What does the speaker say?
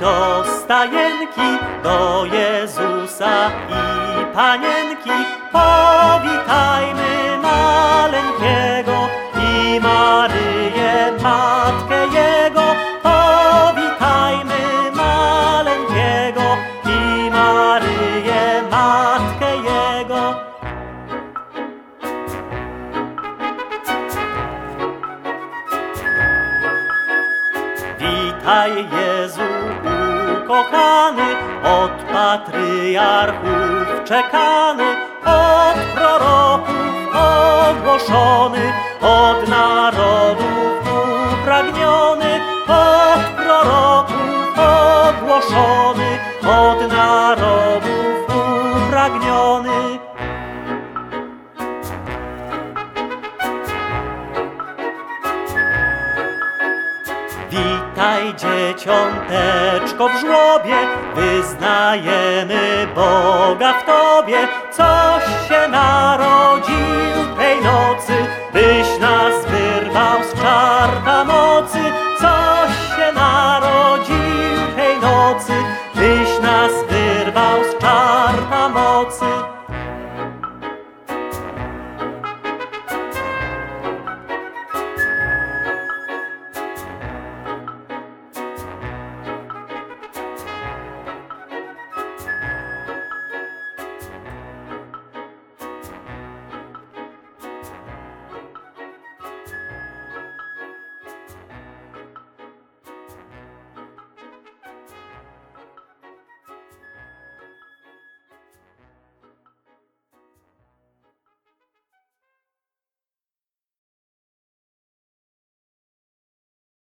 Do stajenki, do Jezusa i Panienki. Powitajmy Witaj Jezu ukochany, od patriarchów czekany, od proroków ogłoszony, od narodów upragniony, od proroków ogłoszony, Witaj dzieciąteczko w żłobie, wyznajemy Boga w Tobie. Coś się narodził tej nocy, byś nas wyrwał z czarta mocy. Coś się narodził tej nocy, byś nas wyrwał z czarta mocy.